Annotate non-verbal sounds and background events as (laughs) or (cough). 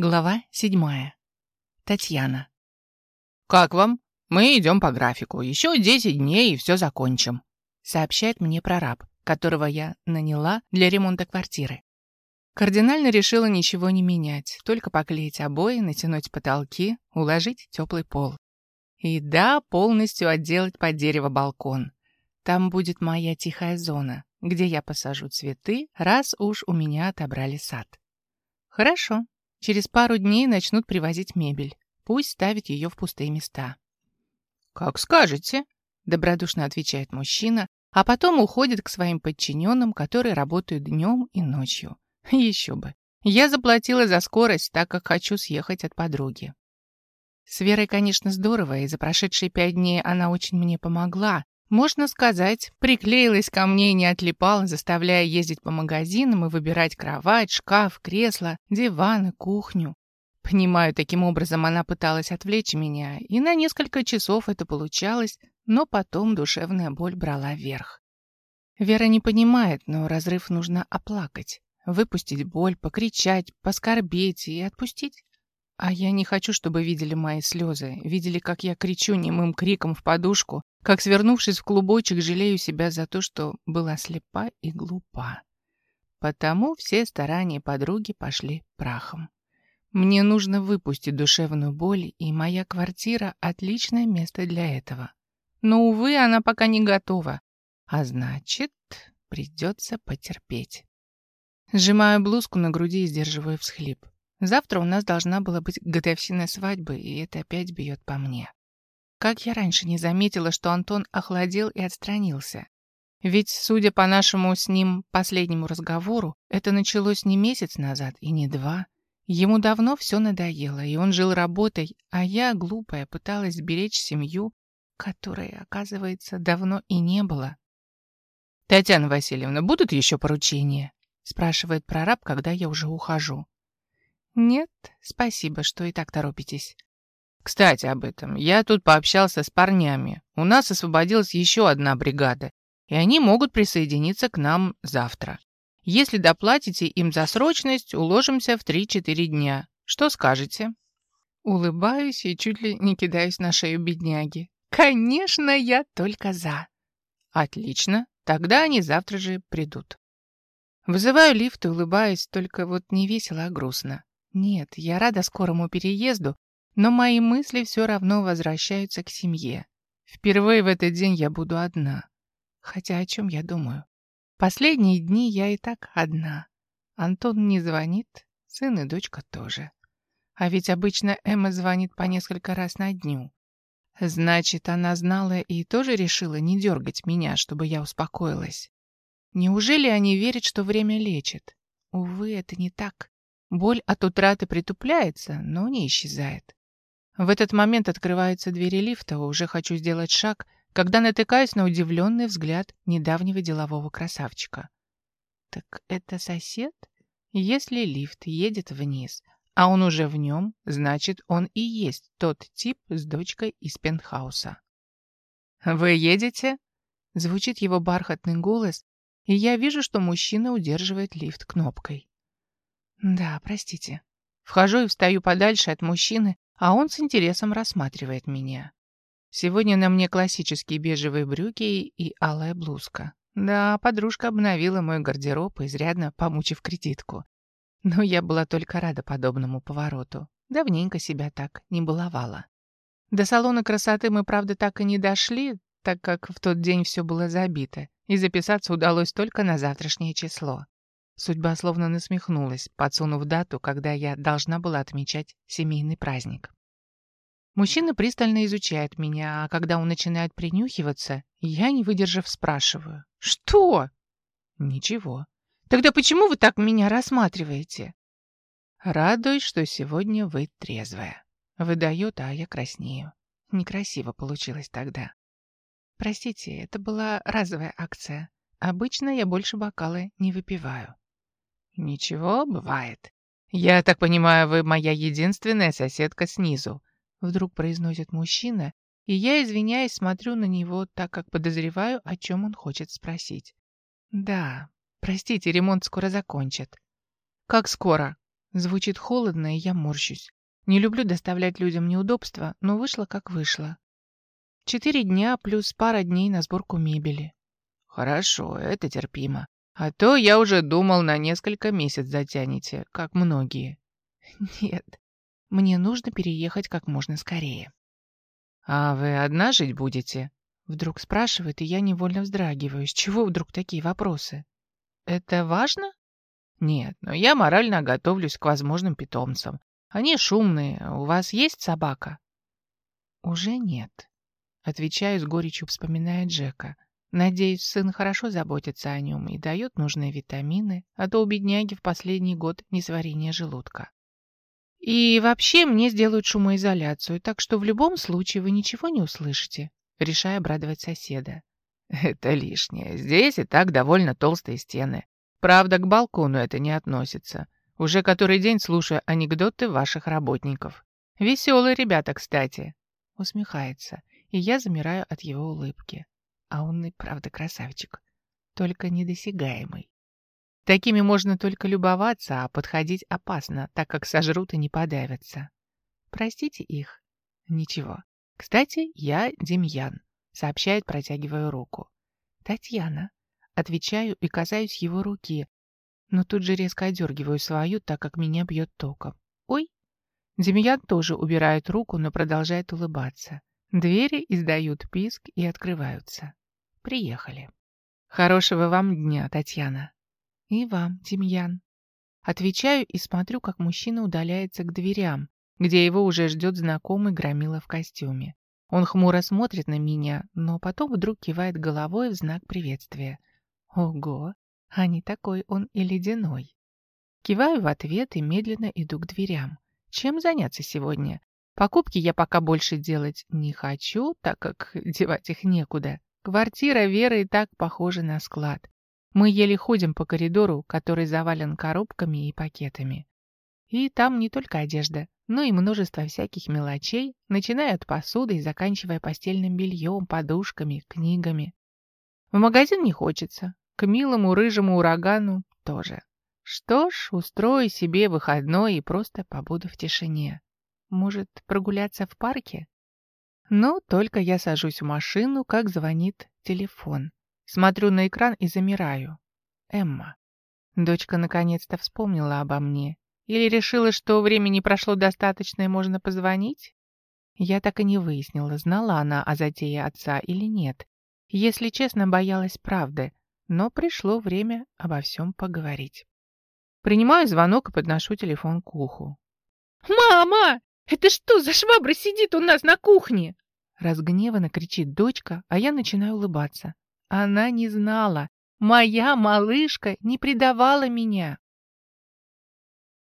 Глава седьмая. Татьяна. «Как вам? Мы идем по графику. Еще 10 дней и все закончим», сообщает мне прораб, которого я наняла для ремонта квартиры. Кардинально решила ничего не менять, только поклеить обои, натянуть потолки, уложить теплый пол. И да, полностью отделать под дерево балкон. Там будет моя тихая зона, где я посажу цветы, раз уж у меня отобрали сад. Хорошо, Через пару дней начнут привозить мебель. Пусть ставит ее в пустые места. «Как скажете», — добродушно отвечает мужчина, а потом уходит к своим подчиненным, которые работают днем и ночью. (laughs) Еще бы. Я заплатила за скорость, так как хочу съехать от подруги. С Верой, конечно, здорово, и за прошедшие пять дней она очень мне помогла, можно сказать, приклеилась ко мне и не отлипала, заставляя ездить по магазинам и выбирать кровать, шкаф, кресло, диван и кухню. Понимаю, таким образом она пыталась отвлечь меня, и на несколько часов это получалось, но потом душевная боль брала верх. Вера не понимает, но разрыв нужно оплакать, выпустить боль, покричать, поскорбеть и отпустить. А я не хочу, чтобы видели мои слезы, видели, как я кричу немым криком в подушку, как, свернувшись в клубочек, жалею себя за то, что была слепа и глупа. Потому все старания подруги пошли прахом. Мне нужно выпустить душевную боль, и моя квартира — отличное место для этого. Но, увы, она пока не готова. А значит, придется потерпеть. Сжимаю блузку на груди и сдерживаю всхлип. Завтра у нас должна была быть годовщина свадьбы, и это опять бьет по мне. Как я раньше не заметила, что Антон охладел и отстранился. Ведь, судя по нашему с ним последнему разговору, это началось не месяц назад и не два. Ему давно все надоело, и он жил работой, а я, глупая, пыталась сберечь семью, которой, оказывается, давно и не было. «Татьяна Васильевна, будут еще поручения?» спрашивает прораб, когда я уже ухожу. «Нет, спасибо, что и так торопитесь». Кстати, об этом. Я тут пообщался с парнями. У нас освободилась еще одна бригада, и они могут присоединиться к нам завтра. Если доплатите им за срочность, уложимся в 3-4 дня. Что скажете?» Улыбаюсь и чуть ли не кидаюсь на шею бедняги. «Конечно, я только за!» «Отлично, тогда они завтра же придут». Вызываю лифт и улыбаюсь, только вот не весело, а грустно. Нет, я рада скорому переезду, но мои мысли все равно возвращаются к семье. Впервые в этот день я буду одна. Хотя о чем я думаю? Последние дни я и так одна. Антон не звонит, сын и дочка тоже. А ведь обычно Эмма звонит по несколько раз на дню. Значит, она знала и тоже решила не дергать меня, чтобы я успокоилась. Неужели они верят, что время лечит? Увы, это не так. Боль от утраты притупляется, но не исчезает. В этот момент открываются двери лифта, уже хочу сделать шаг, когда натыкаюсь на удивленный взгляд недавнего делового красавчика. Так это сосед? Если лифт едет вниз, а он уже в нем, значит, он и есть тот тип с дочкой из пентхауса. «Вы едете?» Звучит его бархатный голос, и я вижу, что мужчина удерживает лифт кнопкой. «Да, простите». Вхожу и встаю подальше от мужчины, а он с интересом рассматривает меня. Сегодня на мне классические бежевые брюки и алая блузка. Да, подружка обновила мой гардероб, изрядно помучив кредитку. Но я была только рада подобному повороту. Давненько себя так не баловала. До салона красоты мы, правда, так и не дошли, так как в тот день все было забито, и записаться удалось только на завтрашнее число. Судьба словно насмехнулась, подсунув дату, когда я должна была отмечать семейный праздник. Мужчина пристально изучает меня, а когда он начинает принюхиваться, я, не выдержав, спрашиваю. «Что?» «Ничего». «Тогда почему вы так меня рассматриваете?» Радуюсь, что сегодня вы трезвая. Выдает, а я краснею. Некрасиво получилось тогда. Простите, это была разовая акция. Обычно я больше бокала не выпиваю. «Ничего, бывает. Я так понимаю, вы моя единственная соседка снизу», вдруг произносит мужчина, и я, извиняясь, смотрю на него, так как подозреваю, о чем он хочет спросить. «Да, простите, ремонт скоро закончат». «Как скоро?» Звучит холодно, и я морщусь. Не люблю доставлять людям неудобства, но вышло как вышло. Четыре дня плюс пара дней на сборку мебели. Хорошо, это терпимо. А то я уже думал, на несколько месяцев затянете, как многие. (laughs) Нет, мне нужно переехать как можно скорее. А вы одна жить будете? Вдруг спрашивает, и я невольно вздрагиваю. С чего вдруг такие вопросы? Это важно? Нет, но я морально готовлюсь к возможным питомцам. Они шумные. У вас есть собака? Уже нет. Отвечаю с горечью, вспоминая Джека. Надеюсь, сын хорошо заботится о нем и дает нужные витамины, а то у бедняги в последний год несварение желудка. И вообще мне сделают шумоизоляцию, так что в любом случае вы ничего не услышите, решая обрадовать соседа. Это лишнее. Здесь и так довольно толстые стены. Правда, к балкону это не относится. Уже который день слушаю анекдоты ваших работников. Веселые ребята, кстати. Усмехается, и я замираю от его улыбки. А он и правда красавчик, только недосягаемый. Такими можно только любоваться, а подходить опасно, так как сожрут и не подавятся. Простите их. Ничего. Кстати, я Демьян, сообщает, протягивая руку. Татьяна. Отвечаю и касаюсь его руки, но тут же резко одергиваю свою, так как меня бьет током. «Ой!» Демьян тоже убирает руку, но продолжает улыбаться. Двери издают писк и открываются. Приехали. Хорошего вам дня, Татьяна. И вам, Демьян. Отвечаю и смотрю, как мужчина удаляется к дверям, где его уже ждет знакомый громила в костюме. Он хмуро смотрит на меня, но потом вдруг кивает головой в знак приветствия. Ого, а не такой он и ледяной. Киваю в ответ и медленно иду к дверям. Чем заняться сегодня? Покупки я пока больше делать не хочу, так как девать их некуда. Квартира Веры и так похожа на склад. Мы еле ходим по коридору, который завален коробками и пакетами. И там не только одежда, но и множество всяких мелочей, начиная от посуды и заканчивая постельным бельем, подушками, книгами. В магазин не хочется, к милому рыжему урагану тоже. Что ж, устрою себе выходной и просто побуду в тишине. Может, прогуляться в парке? Но только я сажусь в машину, как звонит телефон. Смотрю на экран и замираю. Эмма. Дочка наконец-то вспомнила обо мне. Или решила, что времени прошло достаточно и можно позвонить? Я так и не выяснила, знала она о затее отца или нет. Если честно, боялась правды, но пришло время обо всем поговорить. Принимаю звонок и подношу телефон к уху. «Мама! Это что за швабра сидит у нас на кухне?» Разгневанно кричит дочка, а я начинаю улыбаться. Она не знала. Моя малышка не предавала меня.